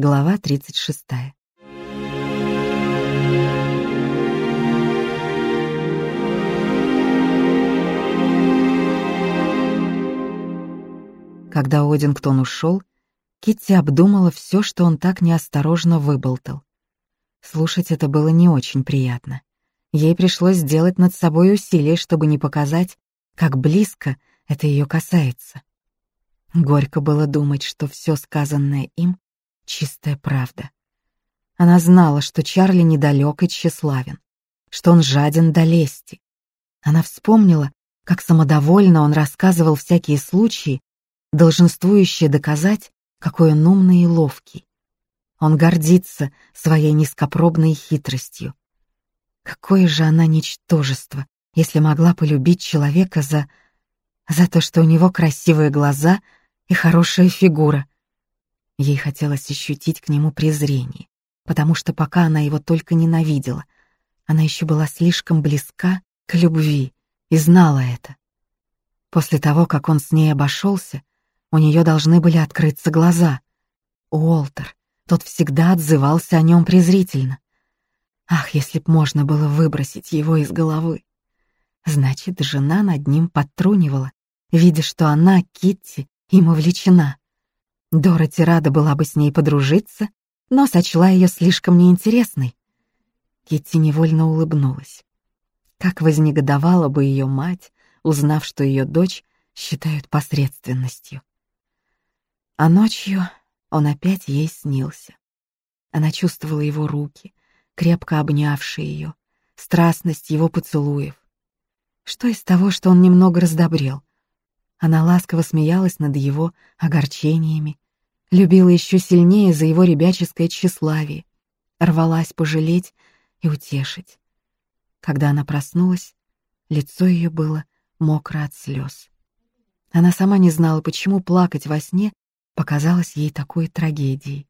Глава 36. Когда Одингтон ушел, Китти обдумала все, что он так неосторожно выболтал. Слушать это было не очень приятно. Ей пришлось сделать над собой усилие, чтобы не показать, как близко это ее касается. Горько было думать, что все сказанное им — чистая правда. Она знала, что Чарли недалек и тщеславен, что он жаден до лести. Она вспомнила, как самодовольно он рассказывал всякие случаи, долженствующие доказать, какой он умный и ловкий. Он гордится своей низкопробной хитростью. Какое же она ничтожество, если могла полюбить человека за... за то, что у него красивые глаза и хорошая фигура. Ей хотелось ощутить к нему презрение, потому что пока она его только ненавидела, она еще была слишком близка к любви и знала это. После того, как он с ней обошелся, у нее должны были открыться глаза. Уолтер, тот всегда отзывался о нем презрительно. Ах, если б можно было выбросить его из головы. Значит, жена над ним подтрунивала, видя, что она, Китти, им увлечена. Дороти рада была бы с ней подружиться, но сочла ее слишком неинтересной. Китти невольно улыбнулась. Как вознегодовала бы ее мать, узнав, что ее дочь считают посредственностью. А ночью он опять ей снился. Она чувствовала его руки, крепко обнявшие ее, страстность его поцелуев. Что из того, что он немного раздобрел? Она ласково смеялась над его огорчениями, любила еще сильнее за его ребяческое тщеславие, рвалась пожалеть и утешить. Когда она проснулась, лицо ее было мокро от слез. Она сама не знала, почему плакать во сне показалось ей такой трагедией.